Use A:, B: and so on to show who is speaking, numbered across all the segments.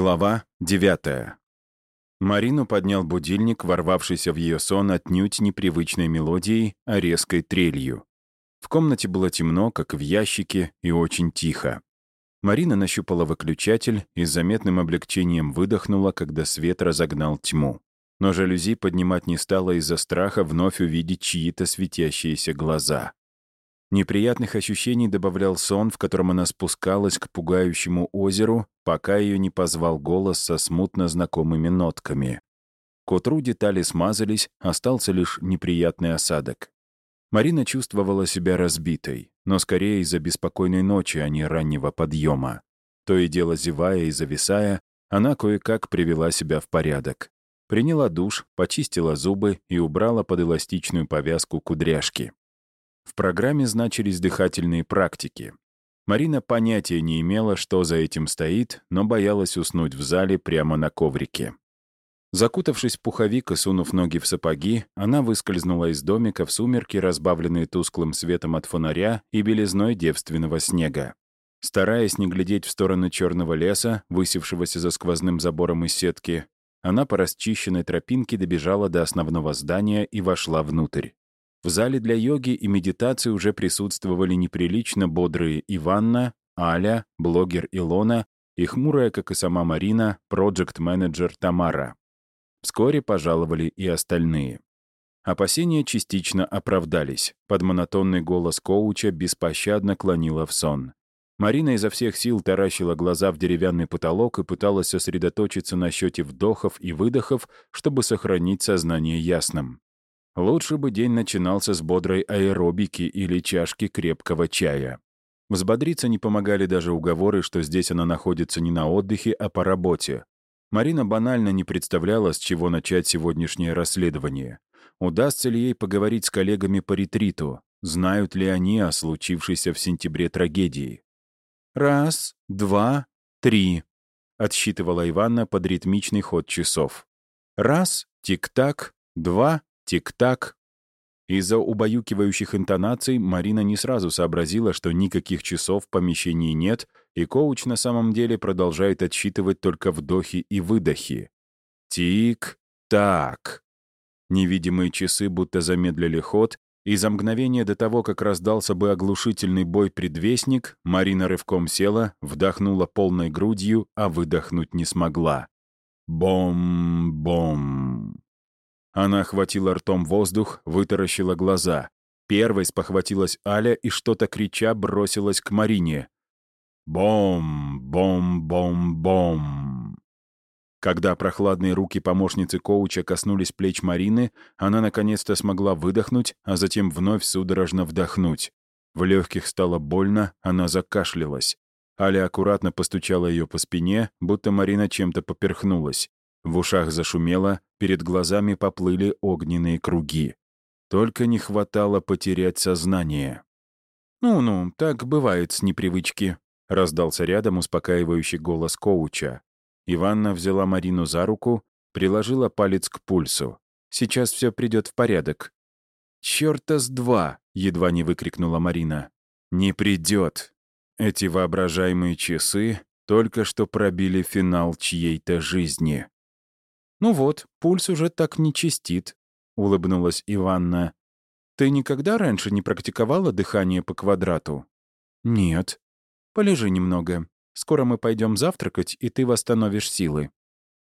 A: Глава 9. Марину поднял будильник, ворвавшийся в ее сон отнюдь непривычной мелодией, а резкой трелью. В комнате было темно, как в ящике, и очень тихо. Марина нащупала выключатель и с заметным облегчением выдохнула, когда свет разогнал тьму. Но жалюзи поднимать не стала из-за страха вновь увидеть чьи-то светящиеся глаза. Неприятных ощущений добавлял сон, в котором она спускалась к пугающему озеру, пока ее не позвал голос со смутно знакомыми нотками. К утру детали смазались, остался лишь неприятный осадок. Марина чувствовала себя разбитой, но скорее из-за беспокойной ночи, а не раннего подъема. То и дело зевая и зависая, она кое-как привела себя в порядок. Приняла душ, почистила зубы и убрала под эластичную повязку кудряшки. В программе значились дыхательные практики. Марина понятия не имела, что за этим стоит, но боялась уснуть в зале прямо на коврике. Закутавшись в пуховик и сунув ноги в сапоги, она выскользнула из домика в сумерки, разбавленные тусклым светом от фонаря и белизной девственного снега. Стараясь не глядеть в сторону черного леса, высевшегося за сквозным забором из сетки, она по расчищенной тропинке добежала до основного здания и вошла внутрь. В зале для йоги и медитации уже присутствовали неприлично бодрые Иванна, Аля, блогер Илона и хмурая, как и сама Марина, проект-менеджер Тамара. Вскоре пожаловали и остальные. Опасения частично оправдались. Под монотонный голос коуча беспощадно клонила в сон. Марина изо всех сил таращила глаза в деревянный потолок и пыталась сосредоточиться на счете вдохов и выдохов, чтобы сохранить сознание ясным. Лучше бы день начинался с бодрой аэробики или чашки крепкого чая. Взбодриться не помогали даже уговоры, что здесь она находится не на отдыхе, а по работе. Марина банально не представляла, с чего начать сегодняшнее расследование. Удастся ли ей поговорить с коллегами по ретриту? Знают ли они о случившейся в сентябре трагедии? «Раз, два, три», — отсчитывала Иванна под ритмичный ход часов. «Раз, тик-так, два, Тик-так. Из-за убаюкивающих интонаций Марина не сразу сообразила, что никаких часов в помещении нет, и коуч на самом деле продолжает отсчитывать только вдохи и выдохи. Тик-так. Невидимые часы будто замедлили ход, и за мгновение до того, как раздался бы оглушительный бой-предвестник, Марина рывком села, вдохнула полной грудью, а выдохнуть не смогла. Бом-бом. Она охватила ртом воздух, вытаращила глаза. Первой спохватилась Аля и что-то крича бросилась к Марине. Бом-бом-бом-бом. Когда прохладные руки помощницы коуча коснулись плеч Марины, она наконец-то смогла выдохнуть, а затем вновь судорожно вдохнуть. В легких стало больно, она закашлялась. Аля аккуратно постучала ее по спине, будто Марина чем-то поперхнулась. В ушах зашумело, перед глазами поплыли огненные круги. Только не хватало потерять сознание. «Ну-ну, так бывает с непривычки», — раздался рядом успокаивающий голос коуча. Иванна взяла Марину за руку, приложила палец к пульсу. «Сейчас все придет в порядок». «Чёрта с два!» — едва не выкрикнула Марина. «Не придет!» Эти воображаемые часы только что пробили финал чьей-то жизни. «Ну вот, пульс уже так не чистит», — улыбнулась Иванна. «Ты никогда раньше не практиковала дыхание по квадрату?» «Нет». «Полежи немного. Скоро мы пойдем завтракать, и ты восстановишь силы».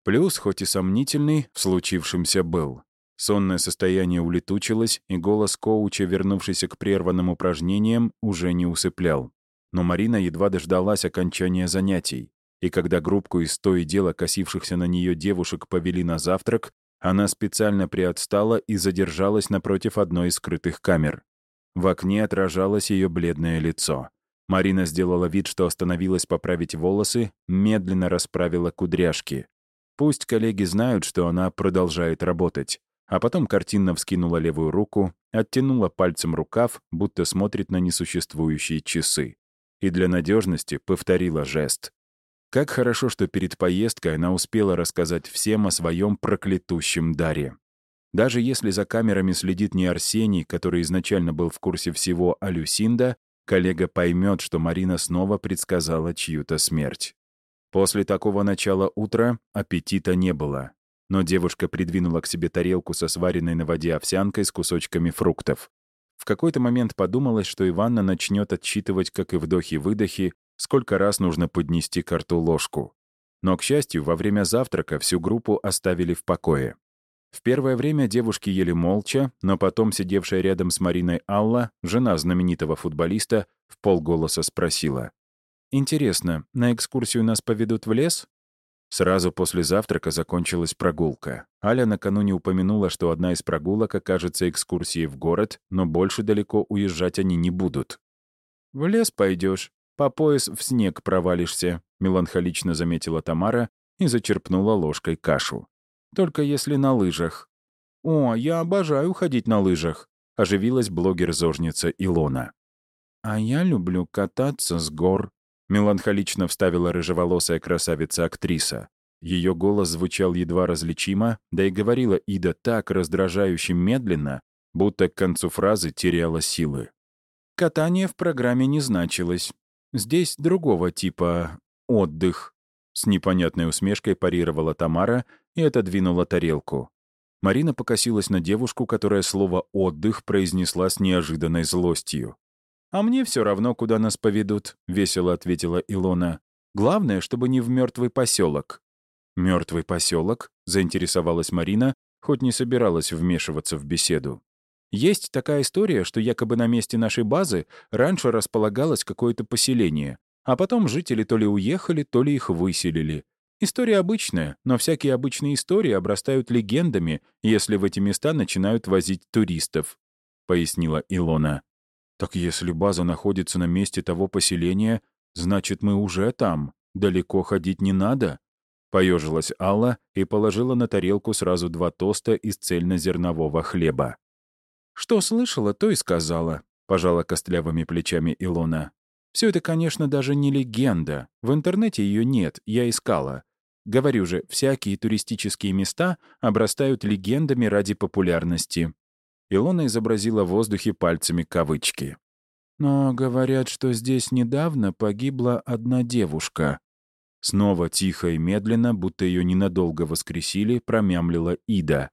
A: Плюс, хоть и сомнительный, в случившемся был. Сонное состояние улетучилось, и голос коуча, вернувшийся к прерванным упражнениям, уже не усыплял. Но Марина едва дождалась окончания занятий и когда группку из то и дела косившихся на нее девушек повели на завтрак, она специально приотстала и задержалась напротив одной из скрытых камер. В окне отражалось ее бледное лицо. Марина сделала вид, что остановилась поправить волосы, медленно расправила кудряшки. Пусть коллеги знают, что она продолжает работать. А потом картинно вскинула левую руку, оттянула пальцем рукав, будто смотрит на несуществующие часы. И для надежности повторила жест. Как хорошо, что перед поездкой она успела рассказать всем о своем проклятущем даре. Даже если за камерами следит не Арсений, который изначально был в курсе всего, а Люсинда, коллега поймет, что Марина снова предсказала чью-то смерть. После такого начала утра аппетита не было. Но девушка придвинула к себе тарелку со сваренной на воде овсянкой с кусочками фруктов. В какой-то момент подумалось, что Иванна начнет отсчитывать, как и вдохи-выдохи, сколько раз нужно поднести к рту ложку. Но, к счастью, во время завтрака всю группу оставили в покое. В первое время девушки ели молча, но потом сидевшая рядом с Мариной Алла, жена знаменитого футболиста, в полголоса спросила. «Интересно, на экскурсию нас поведут в лес?» Сразу после завтрака закончилась прогулка. Аля накануне упомянула, что одна из прогулок окажется экскурсией в город, но больше далеко уезжать они не будут. «В лес пойдешь, по пояс в снег провалишься», — меланхолично заметила Тамара и зачерпнула ложкой кашу. «Только если на лыжах». «О, я обожаю ходить на лыжах», — оживилась блогер-зожница Илона. «А я люблю кататься с гор», Меланхолично вставила рыжеволосая красавица-актриса. Ее голос звучал едва различимо, да и говорила Ида так раздражающе медленно, будто к концу фразы теряла силы. Катание в программе не значилось. Здесь другого типа отдых. С непонятной усмешкой парировала Тамара и отодвинула тарелку. Марина покосилась на девушку, которая слово «отдых» произнесла с неожиданной злостью. «А мне все равно, куда нас поведут», — весело ответила Илона. «Главное, чтобы не в мертвый поселок». Мертвый поселок? заинтересовалась Марина, хоть не собиралась вмешиваться в беседу. Есть такая история, что якобы на месте нашей базы раньше располагалось какое-то поселение, а потом жители то ли уехали, то ли их выселили. История обычная, но всякие обычные истории обрастают легендами, если в эти места начинают возить туристов», — пояснила Илона. Так если база находится на месте того поселения, значит, мы уже там. Далеко ходить не надо. Поежилась Алла и положила на тарелку сразу два тоста из цельнозернового хлеба. «Что слышала, то и сказала», — пожала костлявыми плечами Илона. «Все это, конечно, даже не легенда. В интернете ее нет, я искала. Говорю же, всякие туристические места обрастают легендами ради популярности. Илона изобразила в воздухе пальцами кавычки. «Но говорят, что здесь недавно погибла одна девушка». Снова тихо и медленно, будто ее ненадолго воскресили, промямлила Ида.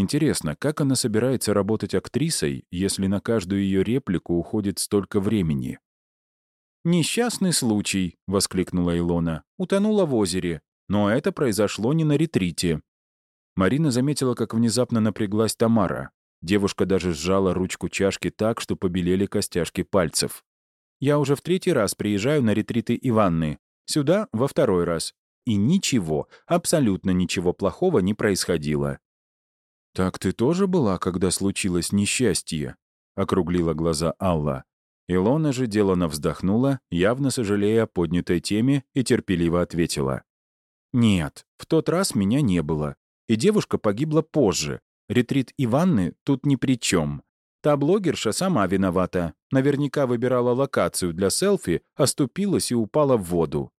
A: Интересно, как она собирается работать актрисой, если на каждую ее реплику уходит столько времени? «Несчастный случай», — воскликнула Илона, — «утонула в озере. Но это произошло не на ретрите». Марина заметила, как внезапно напряглась Тамара. Девушка даже сжала ручку чашки так, что побелели костяшки пальцев. «Я уже в третий раз приезжаю на ретриты Иванны. Сюда во второй раз. И ничего, абсолютно ничего плохого не происходило». «Так ты тоже была, когда случилось несчастье?» — округлила глаза Алла. Илона же делано вздохнула, явно сожалея о поднятой теме, и терпеливо ответила. «Нет, в тот раз меня не было. И девушка погибла позже, Ретрит Иванны тут ни при чем. Та блогерша сама виновата. Наверняка выбирала локацию для селфи, оступилась и упала в воду.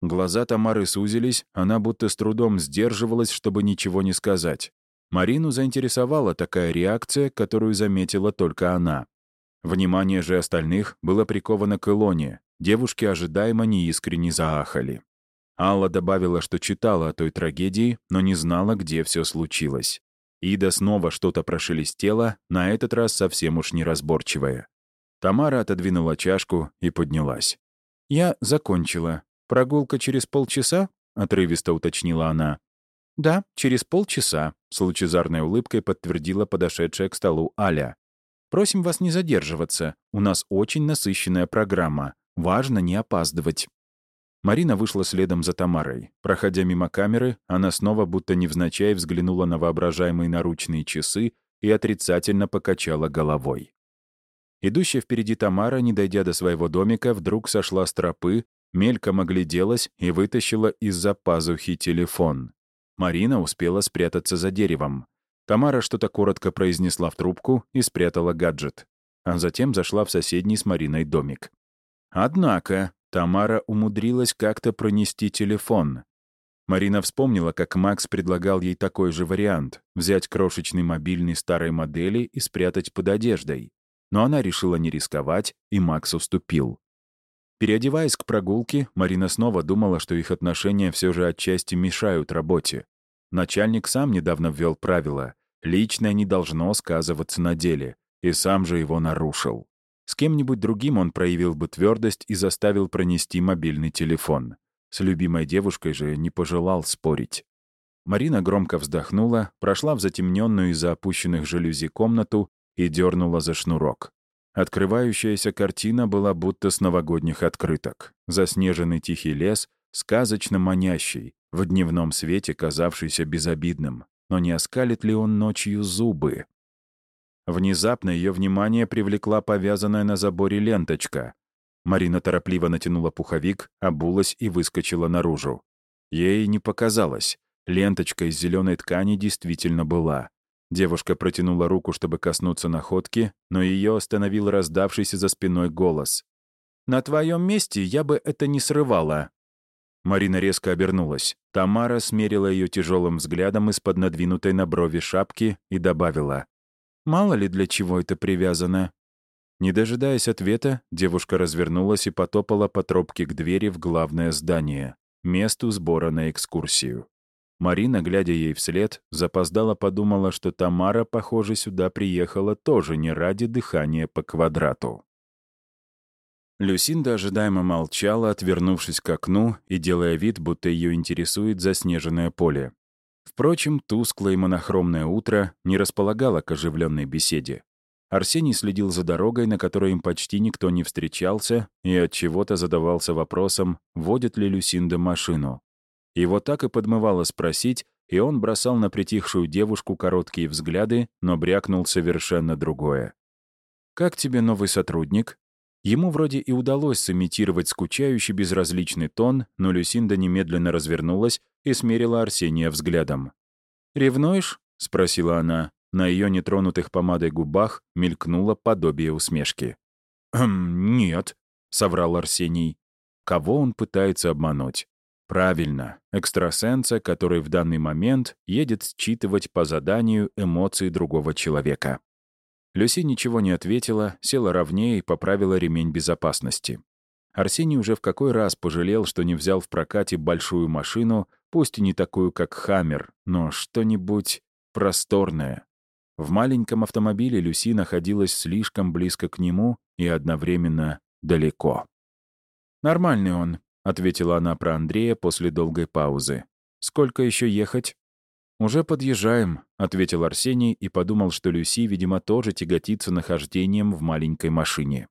A: Глаза Тамары сузились, она будто с трудом сдерживалась, чтобы ничего не сказать. Марину заинтересовала такая реакция, которую заметила только она. Внимание же остальных было приковано к Илоне. Девушки ожидаемо неискренне заахали. Алла добавила, что читала о той трагедии, но не знала, где все случилось. Ида снова что-то прошелестела, на этот раз совсем уж неразборчивая. Тамара отодвинула чашку и поднялась. «Я закончила. Прогулка через полчаса?» — отрывисто уточнила она. «Да, через полчаса», — с лучезарной улыбкой подтвердила подошедшая к столу Аля. «Просим вас не задерживаться. У нас очень насыщенная программа. Важно не опаздывать». Марина вышла следом за Тамарой. Проходя мимо камеры, она снова будто невзначай взглянула на воображаемые наручные часы и отрицательно покачала головой. Идущая впереди Тамара, не дойдя до своего домика, вдруг сошла с тропы, мельком огляделась и вытащила из-за пазухи телефон. Марина успела спрятаться за деревом. Тамара что-то коротко произнесла в трубку и спрятала гаджет. А затем зашла в соседний с Мариной домик. Однако, Тамара умудрилась как-то пронести телефон. Марина вспомнила, как Макс предлагал ей такой же вариант — взять крошечный мобильный старой модели и спрятать под одеждой. Но она решила не рисковать, и Макс уступил. Переодеваясь к прогулке, Марина снова думала, что их отношения все же отчасти мешают работе. Начальник сам недавно ввел правило «личное не должно сказываться на деле», и сам же его нарушил. С кем-нибудь другим он проявил бы твердость и заставил пронести мобильный телефон. С любимой девушкой же не пожелал спорить. Марина громко вздохнула, прошла в затемненную из-за опущенных жалюзи комнату и дернула за шнурок. Открывающаяся картина была будто с новогодних открыток. Заснеженный тихий лес, сказочно манящий, в дневном свете казавшийся безобидным. Но не оскалит ли он ночью зубы? Внезапно ее внимание привлекла повязанная на заборе ленточка. Марина торопливо натянула пуховик, обулась и выскочила наружу. Ей не показалось. Ленточка из зеленой ткани действительно была. Девушка протянула руку, чтобы коснуться находки, но ее остановил раздавшийся за спиной голос. «На твоем месте я бы это не срывала». Марина резко обернулась. Тамара смерила ее тяжелым взглядом из-под надвинутой на брови шапки и добавила. «Мало ли для чего это привязано». Не дожидаясь ответа, девушка развернулась и потопала по тропке к двери в главное здание, месту сбора на экскурсию. Марина, глядя ей вслед, запоздала подумала, что Тамара, похоже, сюда приехала тоже не ради дыхания по квадрату. Люсинда ожидаемо молчала, отвернувшись к окну и делая вид, будто ее интересует заснеженное поле. Впрочем, тусклое и монохромное утро не располагало к оживленной беседе. Арсений следил за дорогой, на которой им почти никто не встречался, и от чего то задавался вопросом, водит ли Люсинда машину. Его так и подмывало спросить, и он бросал на притихшую девушку короткие взгляды, но брякнул совершенно другое. «Как тебе новый сотрудник?» Ему вроде и удалось сымитировать скучающий безразличный тон, но Люсинда немедленно развернулась и смерила Арсения взглядом. «Ревнуешь?» — спросила она. На ее нетронутых помадой губах мелькнуло подобие усмешки. «Хм, нет», — соврал Арсений. Кого он пытается обмануть? Правильно, экстрасенса, который в данный момент едет считывать по заданию эмоции другого человека. Люси ничего не ответила, села ровнее и поправила ремень безопасности. Арсений уже в какой раз пожалел, что не взял в прокате большую машину, пусть и не такую, как «Хаммер», но что-нибудь просторное. В маленьком автомобиле Люси находилась слишком близко к нему и одновременно далеко. «Нормальный он», — ответила она про Андрея после долгой паузы. «Сколько еще ехать?» «Уже подъезжаем», — ответил Арсений и подумал, что Люси, видимо, тоже тяготится нахождением в маленькой машине.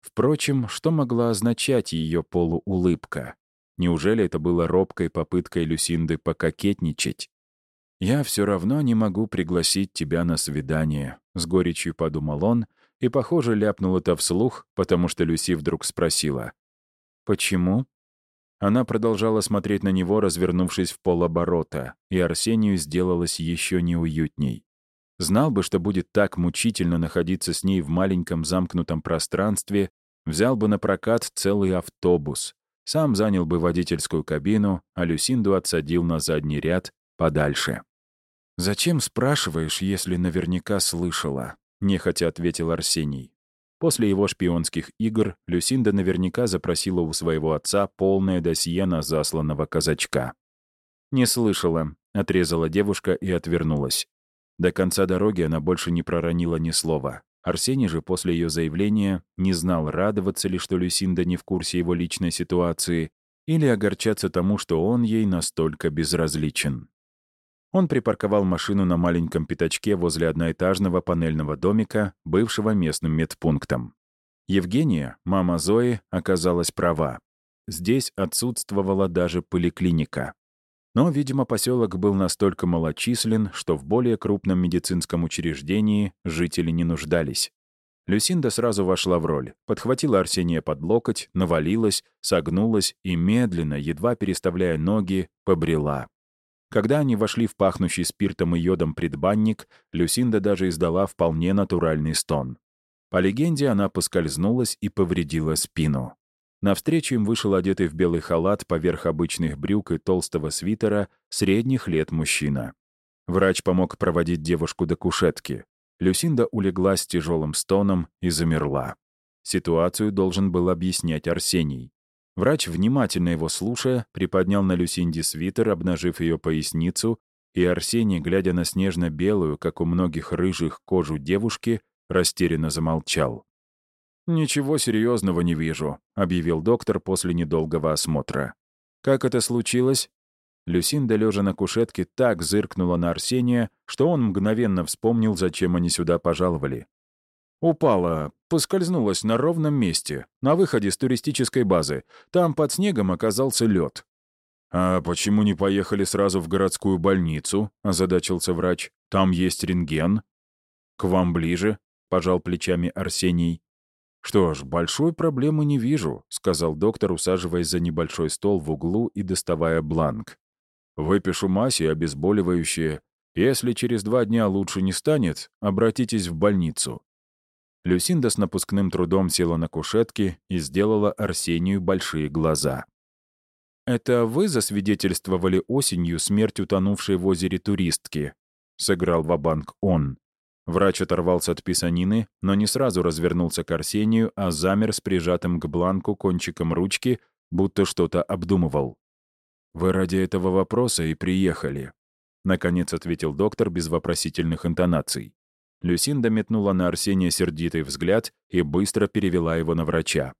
A: Впрочем, что могла означать ее полуулыбка? Неужели это было робкой попыткой Люсинды пококетничать? «Я все равно не могу пригласить тебя на свидание», — с горечью подумал он, и, похоже, ляпнул это вслух, потому что Люси вдруг спросила. «Почему?» Она продолжала смотреть на него, развернувшись в полоборота, и Арсению сделалось еще неуютней. Знал бы, что будет так мучительно находиться с ней в маленьком замкнутом пространстве, взял бы на прокат целый автобус, сам занял бы водительскую кабину, а Люсинду отсадил на задний ряд подальше. «Зачем спрашиваешь, если наверняка слышала?» — нехотя ответил Арсений. После его шпионских игр Люсинда наверняка запросила у своего отца полное досье на засланного казачка. «Не слышала», — отрезала девушка и отвернулась. До конца дороги она больше не проронила ни слова. Арсений же после ее заявления не знал, радоваться ли, что Люсинда не в курсе его личной ситуации, или огорчаться тому, что он ей настолько безразличен. Он припарковал машину на маленьком пятачке возле одноэтажного панельного домика, бывшего местным медпунктом. Евгения, мама Зои, оказалась права. Здесь отсутствовала даже поликлиника. Но, видимо, поселок был настолько малочислен, что в более крупном медицинском учреждении жители не нуждались. Люсинда сразу вошла в роль, подхватила Арсения под локоть, навалилась, согнулась и медленно, едва переставляя ноги, побрела. Когда они вошли в пахнущий спиртом и йодом предбанник, Люсинда даже издала вполне натуральный стон. По легенде, она поскользнулась и повредила спину. Навстречу им вышел одетый в белый халат поверх обычных брюк и толстого свитера средних лет мужчина. Врач помог проводить девушку до кушетки. Люсинда улеглась с тяжелым стоном и замерла. Ситуацию должен был объяснять Арсений. Врач, внимательно его слушая, приподнял на Люсинде свитер, обнажив ее поясницу, и Арсений, глядя на снежно-белую, как у многих рыжих, кожу девушки, растерянно замолчал. «Ничего серьезного не вижу», — объявил доктор после недолгого осмотра. «Как это случилось?» Люсинда, лежа на кушетке, так зыркнула на Арсения, что он мгновенно вспомнил, зачем они сюда пожаловали. Упала, поскользнулась на ровном месте, на выходе с туристической базы. Там под снегом оказался лед. «А почему не поехали сразу в городскую больницу?» — озадачился врач. «Там есть рентген». «К вам ближе», — пожал плечами Арсений. «Что ж, большой проблемы не вижу», — сказал доктор, усаживаясь за небольшой стол в углу и доставая бланк. «Выпишу мазь и обезболивающее. Если через два дня лучше не станет, обратитесь в больницу». Люсинда с напускным трудом села на кушетке и сделала Арсению большие глаза. «Это вы засвидетельствовали осенью смерть утонувшей в озере туристки?» — сыграл ва-банк он. Врач оторвался от писанины, но не сразу развернулся к Арсению, а замер с прижатым к бланку кончиком ручки, будто что-то обдумывал. «Вы ради этого вопроса и приехали», — наконец ответил доктор без вопросительных интонаций. Люсинда метнула на Арсения сердитый взгляд и быстро перевела его на врача.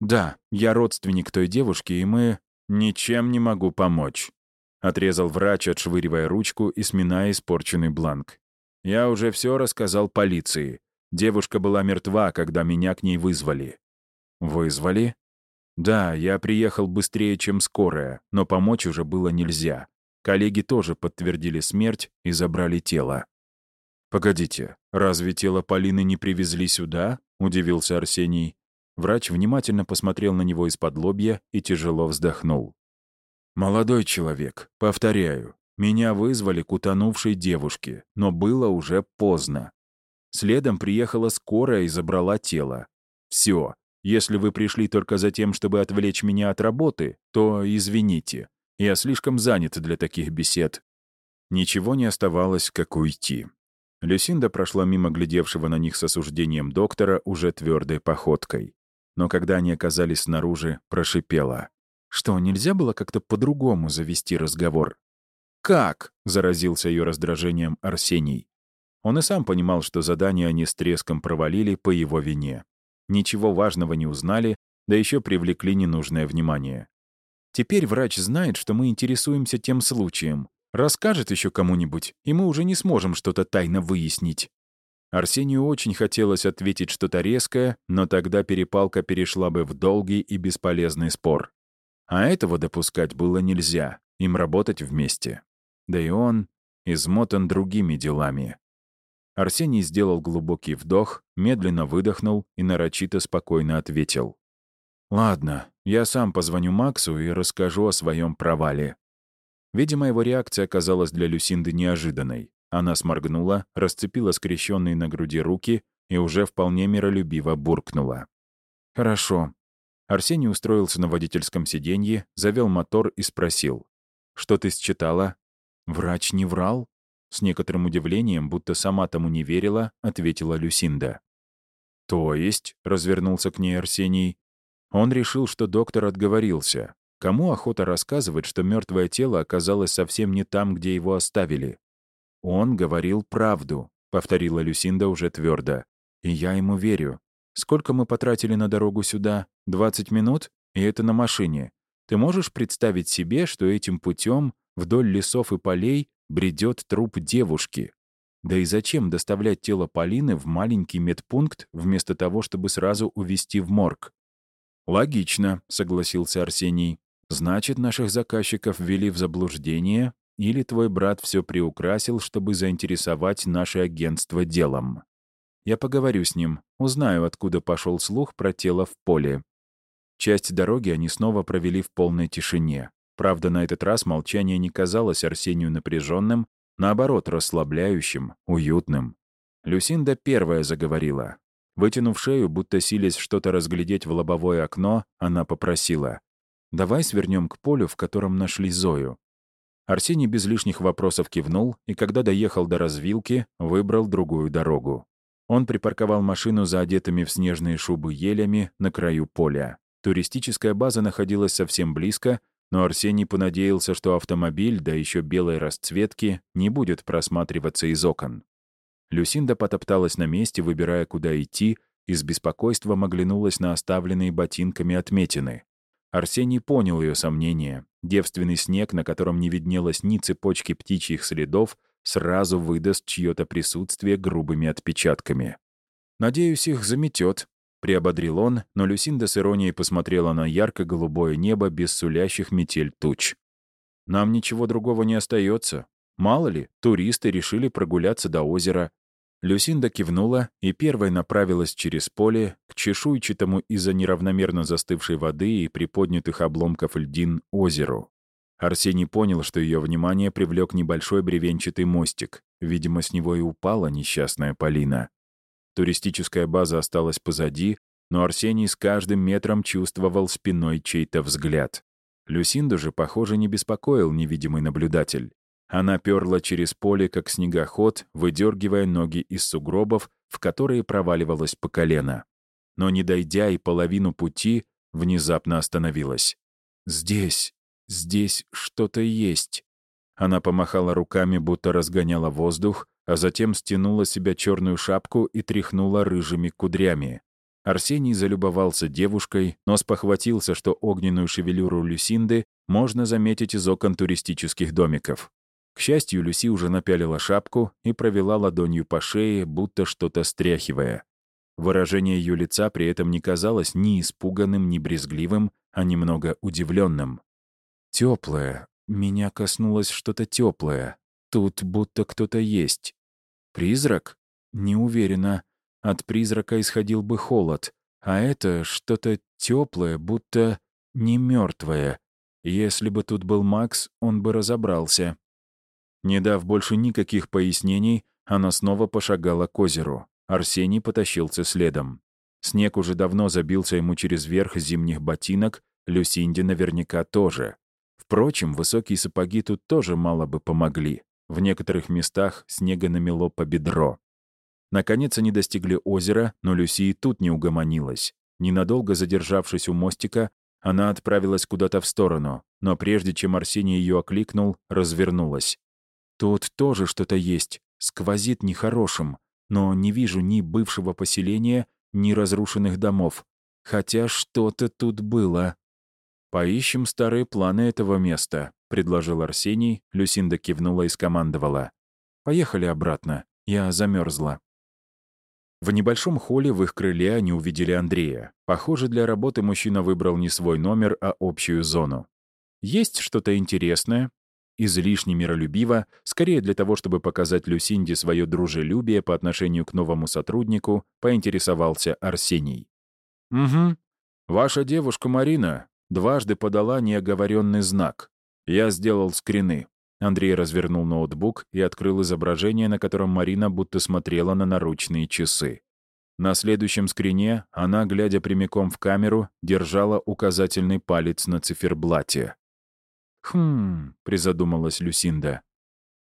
A: «Да, я родственник той девушки, и мы... Ничем не могу помочь», — отрезал врач, отшвыривая ручку и сминая испорченный бланк. Я уже все рассказал полиции. Девушка была мертва, когда меня к ней вызвали». «Вызвали?» «Да, я приехал быстрее, чем скорая, но помочь уже было нельзя. Коллеги тоже подтвердили смерть и забрали тело». «Погодите, разве тело Полины не привезли сюда?» — удивился Арсений. Врач внимательно посмотрел на него из-под лобья и тяжело вздохнул. «Молодой человек, повторяю, меня вызвали к утонувшей девушке, но было уже поздно. Следом приехала скорая и забрала тело. Все. Если вы пришли только за тем, чтобы отвлечь меня от работы, то извините. Я слишком занят для таких бесед. Ничего не оставалось, как уйти. Люсинда прошла мимо глядевшего на них с осуждением доктора уже твердой походкой. Но когда они оказались снаружи, прошипела. Что, нельзя было как-то по-другому завести разговор? «Как?» — заразился ее раздражением Арсений. Он и сам понимал, что задание они с треском провалили по его вине. Ничего важного не узнали, да еще привлекли ненужное внимание. Теперь врач знает, что мы интересуемся тем случаем. Расскажет еще кому-нибудь, и мы уже не сможем что-то тайно выяснить. Арсению очень хотелось ответить что-то резкое, но тогда перепалка перешла бы в долгий и бесполезный спор. А этого допускать было нельзя, им работать вместе. Да и он измотан другими делами. Арсений сделал глубокий вдох, медленно выдохнул и нарочито спокойно ответил. «Ладно, я сам позвоню Максу и расскажу о своем провале». Видимо, его реакция оказалась для Люсинды неожиданной. Она сморгнула, расцепила скрещенные на груди руки и уже вполне миролюбиво буркнула. «Хорошо». Арсений устроился на водительском сиденье, завел мотор и спросил. «Что ты считала?» «Врач не врал?» С некоторым удивлением, будто сама тому не верила, ответила Люсинда. «То есть?» — развернулся к ней Арсений. Он решил, что доктор отговорился. Кому охота рассказывать, что мертвое тело оказалось совсем не там, где его оставили? «Он говорил правду», — повторила Люсинда уже твердо. «И я ему верю. Сколько мы потратили на дорогу сюда? 20 минут? И это на машине. Ты можешь представить себе, что этим путем Вдоль лесов и полей бредет труп девушки. Да и зачем доставлять тело Полины в маленький медпункт, вместо того, чтобы сразу увезти в морг? «Логично», — согласился Арсений. «Значит, наших заказчиков ввели в заблуждение, или твой брат все приукрасил, чтобы заинтересовать наше агентство делом. Я поговорю с ним, узнаю, откуда пошел слух про тело в поле». Часть дороги они снова провели в полной тишине. Правда, на этот раз молчание не казалось Арсению напряженным, наоборот, расслабляющим, уютным. Люсинда первая заговорила. Вытянув шею, будто силясь что-то разглядеть в лобовое окно, она попросила. «Давай свернем к полю, в котором нашли Зою». Арсений без лишних вопросов кивнул, и когда доехал до развилки, выбрал другую дорогу. Он припарковал машину за одетыми в снежные шубы елями на краю поля. Туристическая база находилась совсем близко, но Арсений понадеялся, что автомобиль, да еще белой расцветки, не будет просматриваться из окон. Люсинда потопталась на месте, выбирая, куда идти, и с беспокойством оглянулась на оставленные ботинками отметины. Арсений понял ее сомнения. Девственный снег, на котором не виднелось ни цепочки птичьих следов, сразу выдаст чье-то присутствие грубыми отпечатками. «Надеюсь, их заметет», — приободрил он, но Люсинда с иронией посмотрела на ярко-голубое небо без сулящих метель туч. «Нам ничего другого не остается. Мало ли, туристы решили прогуляться до озера, Люсинда кивнула и первой направилась через поле к чешуйчатому из-за неравномерно застывшей воды и приподнятых обломков льдин озеру. Арсений понял, что ее внимание привлек небольшой бревенчатый мостик. Видимо, с него и упала несчастная Полина. Туристическая база осталась позади, но Арсений с каждым метром чувствовал спиной чей-то взгляд. Люсинду же, похоже, не беспокоил невидимый наблюдатель. Она перла через поле, как снегоход, выдергивая ноги из сугробов, в которые проваливалась по колено. Но, не дойдя и половину пути, внезапно остановилась. «Здесь, здесь что-то есть». Она помахала руками, будто разгоняла воздух, а затем стянула себя черную шапку и тряхнула рыжими кудрями. Арсений залюбовался девушкой, но спохватился, что огненную шевелюру Люсинды можно заметить из окон туристических домиков. К счастью, Люси уже напялила шапку и провела ладонью по шее, будто что-то стряхивая. Выражение ее лица при этом не казалось ни испуганным, ни брезгливым, а немного удивленным. Теплое. Меня коснулось что-то теплое. Тут будто кто-то есть. Призрак? Не уверена. От призрака исходил бы холод, а это что-то теплое, будто не мертвое. Если бы тут был Макс, он бы разобрался. Не дав больше никаких пояснений, она снова пошагала к озеру. Арсений потащился следом. Снег уже давно забился ему через верх зимних ботинок, Люсинде наверняка тоже. Впрочем, высокие сапоги тут тоже мало бы помогли. В некоторых местах снега намело по бедро. Наконец они достигли озера, но Люси и тут не угомонилась. Ненадолго задержавшись у мостика, она отправилась куда-то в сторону, но прежде чем Арсений ее окликнул, развернулась. Тут тоже что-то есть, сквозит нехорошим, но не вижу ни бывшего поселения, ни разрушенных домов. Хотя что-то тут было. «Поищем старые планы этого места», — предложил Арсений. Люсинда кивнула и скомандовала. «Поехали обратно. Я замерзла». В небольшом холле в их крыле они увидели Андрея. Похоже, для работы мужчина выбрал не свой номер, а общую зону. «Есть что-то интересное?» Излишне миролюбиво, скорее для того, чтобы показать Люсинде свое дружелюбие по отношению к новому сотруднику, поинтересовался Арсений. «Угу. Ваша девушка Марина дважды подала неоговоренный знак. Я сделал скрины». Андрей развернул ноутбук и открыл изображение, на котором Марина будто смотрела на наручные часы. На следующем скрине она, глядя прямиком в камеру, держала указательный палец на циферблате. «Хм...» — призадумалась Люсинда.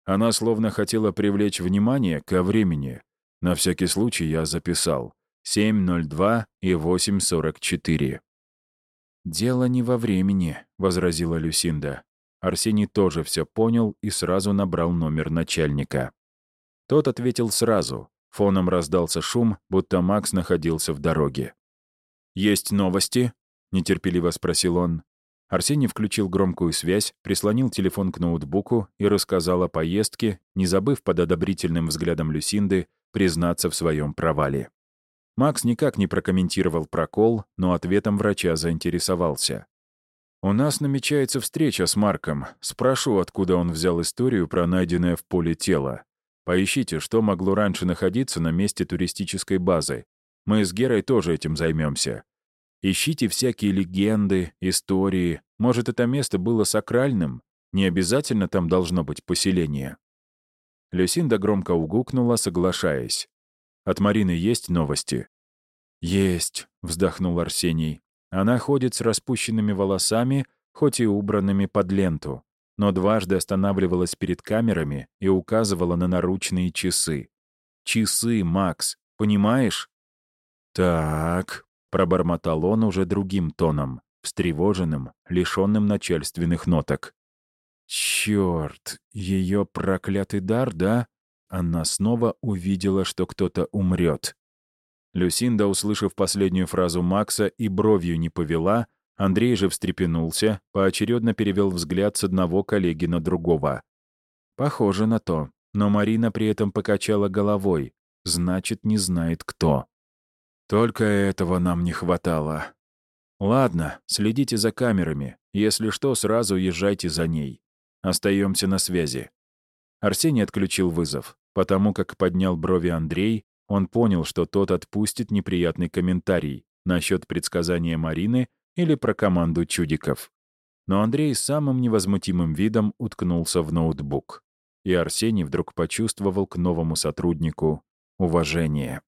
A: Она словно хотела привлечь внимание ко времени. На всякий случай я записал 7.02 и 8.44. «Дело не во времени», — возразила Люсинда. Арсений тоже все понял и сразу набрал номер начальника. Тот ответил сразу. Фоном раздался шум, будто Макс находился в дороге. «Есть новости?» — нетерпеливо спросил он. Арсений включил громкую связь, прислонил телефон к ноутбуку и рассказал о поездке, не забыв под одобрительным взглядом Люсинды признаться в своем провале. Макс никак не прокомментировал прокол, но ответом врача заинтересовался. «У нас намечается встреча с Марком. Спрошу, откуда он взял историю про найденное в поле тело. Поищите, что могло раньше находиться на месте туристической базы. Мы с Герой тоже этим займемся. Ищите всякие легенды, истории. Может, это место было сакральным? Не обязательно там должно быть поселение. Люсинда громко угукнула, соглашаясь. «От Марины есть новости?» «Есть», — вздохнул Арсений. «Она ходит с распущенными волосами, хоть и убранными под ленту, но дважды останавливалась перед камерами и указывала на наручные часы. Часы, Макс, Понимаешь?» «Так», — пробормотал он уже другим тоном, встревоженным, лишенным начальственных ноток. «Черт, ее проклятый дар, да?» Она снова увидела, что кто-то умрет. Люсинда, услышав последнюю фразу Макса, и бровью не повела, Андрей же встрепенулся, поочередно перевел взгляд с одного коллеги на другого. Похоже на то, но Марина при этом покачала головой, значит, не знает кто. Только этого нам не хватало. Ладно, следите за камерами. Если что, сразу езжайте за ней. Остаемся на связи. Арсений отключил вызов. Потому как поднял брови Андрей, он понял, что тот отпустит неприятный комментарий насчет предсказания Марины или про команду чудиков. Но Андрей самым невозмутимым видом уткнулся в ноутбук. И Арсений вдруг почувствовал к новому сотруднику уважение.